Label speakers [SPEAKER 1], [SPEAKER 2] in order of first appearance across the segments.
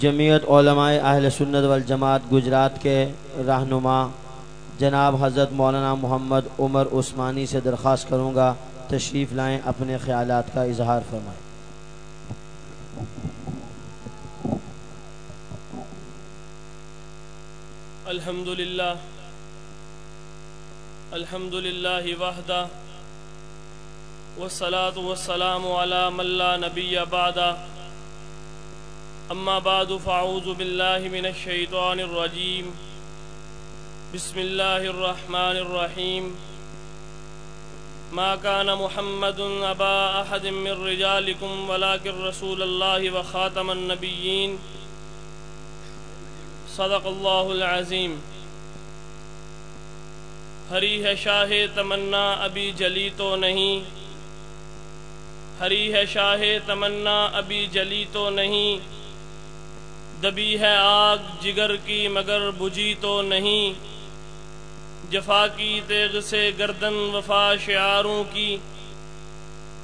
[SPEAKER 1] جمعیت علماء اہل سنت والجماعت گجرات کے رہنما جناب حضرت مولانا محمد عمر عثمانی سے درخواست کروں گا، تشریف لائیں، اپنے خیالات کا اظہار فرمائیں۔
[SPEAKER 2] الحمد للہ الحمد للہ وحدہ، والصلاة والسلام على من لا نبی بعد اما بعد فاعوذ باللہ من الشیطان الرجیم بسم اللہ الرحمن الرحیم ما كان محمد ابا احد من رجالكم، ولكن رسول الله وخاتم النبيين. صدق اللہ العظیم ہری ہے شاہ تمنا، ابھی جلی تو نہیں. ہری ہے شاہ تمنا، ابھی جلی تو نہیں. دبی ہے آگ، جگر کی مگر بجھی تو نہیں۔ جفا کی تیغ سے گردن وفا شعاروں کی۔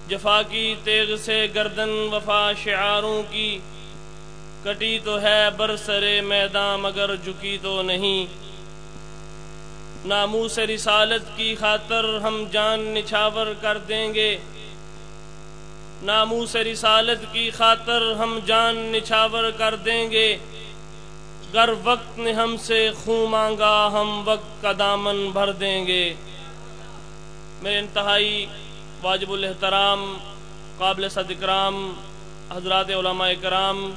[SPEAKER 2] جفا کی تیغ سے گردن وفا شعاروں کی۔ کٹی تو ہے برسرے میدان مگر جھکی تو نہیں۔ نامو رسالت کی خاطر ہم جان نچھاور کر دیں گے۔ نامو سے رسالت کی خاطر ہم جان نچھاور کر دیں گے۔ گر وقت نے ہم سے خون مانگا، ہم وقت کا دامن بھر دیں گے۔ میرے انتہائی واجب الاحترام، قابل صد اکرام، حضرات علماء کرام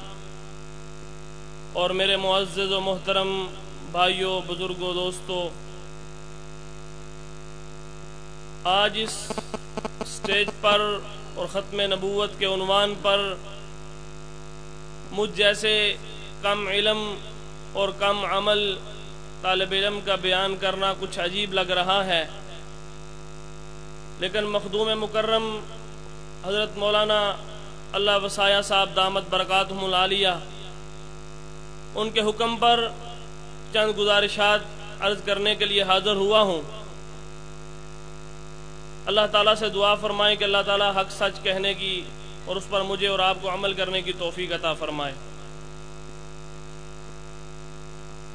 [SPEAKER 2] اور میرے معزز و محترم بھائیوں بزرگوں دوستوں آج اس سٹیج پر اور ختم نبوت کے عنوان پر مجھ جیسے کم علم اور کم عمل طالب علم کا بیان کرنا کچھ عجیب لگ رہا ہے۔ لیکن مخدوم مکرم حضرت مولانا اللہ وسایہ صاحب دامت برکاتہم العالیہ، ان کے حکم پر چند گزارشات عرض کرنے کے لیے حاضر ہوا ہوں۔ اللہ تعالیٰ سے دعا فرمائے کہ اللہ تعالیٰ حق سچ کہنے کی اور اس پر مجھے اور آپ کو عمل کرنے کی توفیق عطا فرمائے۔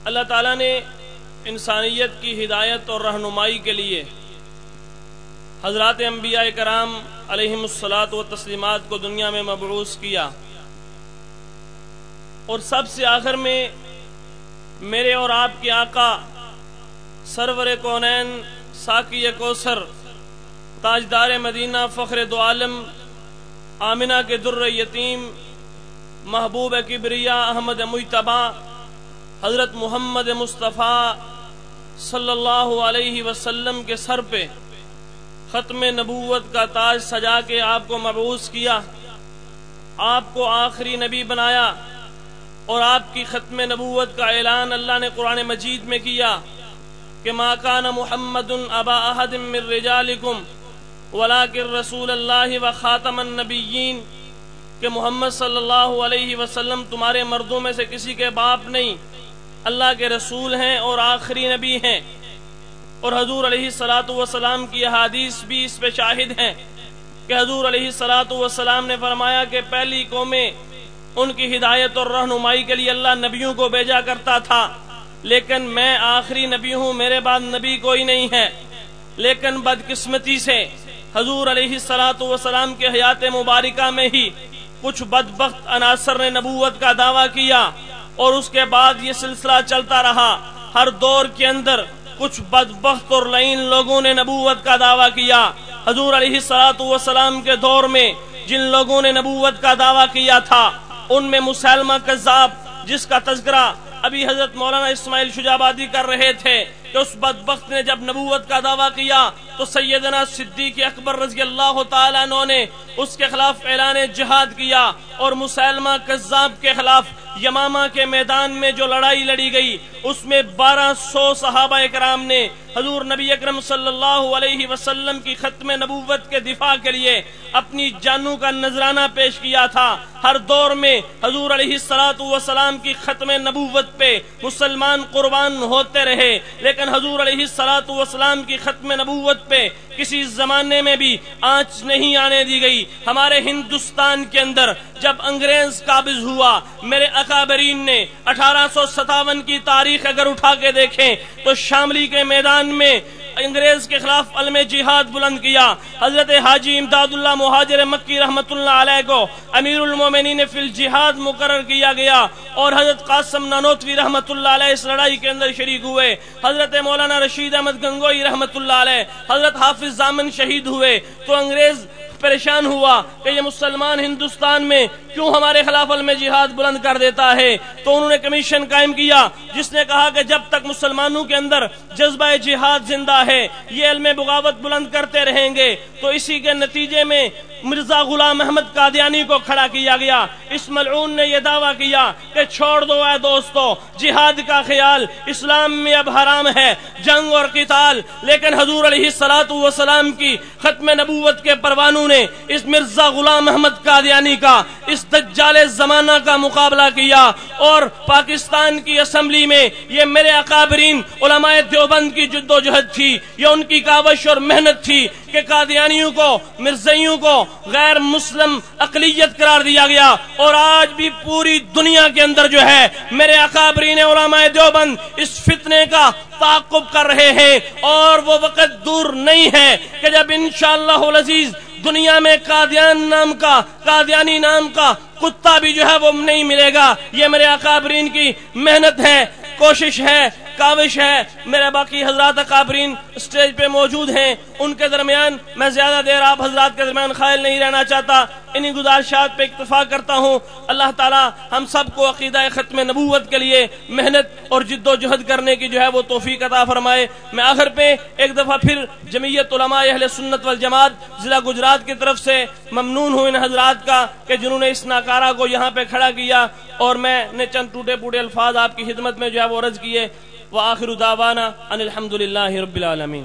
[SPEAKER 2] اللہ تعالیٰ نے انسانیت کی ہدایت اور رہنمائی کے لیے حضرات انبیاء کرام علیہم السلاط و تسلیمات کو دنیا میں مبعوث کیا۔ اور سب سے آخر میں میرے اور آپ کے آقا سرور کونین ساکی کوسر تاجدار مدینہ فخر دو عالم آمنہ کے در یتیم، محبوب کبریا احمد متبا حضرت محمد مصطفیٰ صلی اللہ علیہ وسلم کے سر پہ ختم نبوت کا تاج سجا کے آپ کو مبعوث کیا، آپ کو آخری نبی بنایا اور آپ کی ختم نبوت کا اعلان اللہ نے قرآن مجید میں کیا کہ ما کان محمد ابا احد من رجالکم ولیکن رسول اللہ و خاتم النبیین کہ محمد صلی اللہ علیہ وسلم تمہارے مردوں میں سے کسی کے باپ نہیں، اللہ کے رسول ہیں اور آخری نبی ہیں۔ اور حضور علیہ سلاۃ وسلام کی حادیث بھی اس پہ شاہد ہیں۔ کہ حضور علیہ سلاۃ وسلام نے فرمایا کہ پہلی قومیں ان کی ہدایت اور رہنمائی کے لیے اللہ نبیوں کو بھیجا کرتا تھا، لیکن میں آخری نبی ہوں، میرے بعد نبی کوئی نہیں ہے۔ لیکن بدقسمتی سے حضور علیہ سلاۃ وسلام کے حیات مبارکہ میں ہی کچھ بدبخت عناصر نے نبوت کا دعویٰ کیا اور اس کے بعد یہ سلسلہ چلتا رہا۔ ہر دور کے اندر کچھ بدبخت اور لین لوگوں نے نبوت کا دعویٰ کیا۔ حضور علیہ سلاۃ وسلام کے دور میں جن لوگوں نے نبوت کا دعویٰ کیا تھا، ان میں مسلمہ کذاب، جس کا تذکرہ ابھی حضرت مولانا اسماعیل شجابادی کر رہے تھے کہ اس بدبخت نے جب نبوت کا دعویٰ کیا تو سیدنا صدیق اکبر رضی اللہ تعالیٰ نے اس کے خلاف اعلان جہاد کیا اور مسلمہ کذاب کے خلاف یمامہ کے میدان میں جو لڑائی لڑی گئی، اس میں بارہ سو صحابہ اکرام نے حضور نبی اکرم صلی اللہ علیہ وسلم کی ختم نبوت کے دفاع کے لیے اپنی جانوں کا نذرانہ پیش کیا تھا۔ ہر دور میں حضور علیہ السلاۃ وسلام کی ختم نبوت پہ مسلمان قربان ہوتے رہے، لیکن حضور علیہ السلاۃ وسلام کی ختم نبوت پہ کسی زمانے میں بھی آنچ نہیں آنے دی گئی۔ ہمارے ہندوستان کے اندر جب انگریز قابض ہوا، میرے اکابرین نے اٹھارہ سو ستاون کی تاریخ اگر اٹھا کے دیکھیں، تو شاملی کے میدان میں انگریز کے خلاف علم جہاد بلند کیا۔ حضرت حاجی امداد اللہ مہاجر مکی رحمت اللہ علیہ کو امیر المومنین فی الجہاد مقرر کیا گیا اور حضرت قاسم نانوتوی رحمت اللہ علیہ اس لڑائی کے اندر شریک ہوئے۔ حضرت مولانا رشید احمد گنگوئی رحمت اللہ علیہ، حضرت حافظ زامن شہید ہوئے۔ تو انگریز پریشان ہوا کہ یہ مسلمان ہندوستان میں کیوں ہمارے خلاف علم جہاد بلند کر دیتا ہے؟ تو انہوں نے کمیشن قائم کیا، جس نے کہا کہ جب تک مسلمانوں کے اندر جذبہ جہاد زندہ ہے، یہ علم بغاوت بلند کرتے رہیں گے۔ تو اسی کے نتیجے میں مرزا غلام احمد قادیانی کو کھڑا کیا گیا۔ اس ملعون نے یہ دعویٰ کیا کہ چھوڑ دو اے دوستو، جہاد کا خیال اسلام میں اب حرام ہے، جنگ اور قتال۔ لیکن حضور علیہ السلام کی ختم نبوت کے پروانوں نے اس مرزا غلام احمد قادیانی کا، اس دجال زمانہ کا مقابلہ کیا۔ اور پاکستان کی اسمبلی میں یہ میرے اکابرین علماء دیوبند کی جد و جہد تھی، یہ ان کی کاوش اور محنت تھی کہ قادیانیوں کو مرزیوں کو غیر مسلم اقلیت قرار دیا گیا اور آج بھی پوری دنیا کے اندر جو ہے میرے اکابرین علماء دیوبند اس فتنے کا تعقب کر رہے ہیں اور وہ وقت دور نہیں ہے کہ جب انشاءاللہ العزیز دنیا میں قادیان نام کا، قادیانی نام کا کتا بھی جو ہے وہ نہیں ملے گا، یہ میرے اکابرین کی محنت ہے، کوشش ہے کاوش ہے۔ میرے باقی حضرات اکابرین اسٹیج پہ موجود ہیں۔ ان کے درمیان میں زیادہ دیر آپ حضرات کے درمیان خائل نہیں رہنا چاہتا۔ انہی گزارشات پہ اکتفا کرتا ہوں۔ اللہ تعالی ہم سب کو عقیدہ ختم نبوت کے لیے محنت اور جد و جہد کرنے کی جو ہے وہ توفیق عطا فرمائے۔ میں آخر پہ ایک دفعہ پھر جمعیت علماء اہل سنت والجماعت ضلع گجرات کی طرف سے ممنون ہوں ان حضرات کا کہ جنہوں نے اس ناکارہ کو یہاں پہ کھڑا کیا اور میں نے چند ٹوٹے پوٹے الفاظ آپ کی خدمت میں جو ہے وہ رض کیے۔ وآخر دعوانا ان الحمدللہ رب العالمین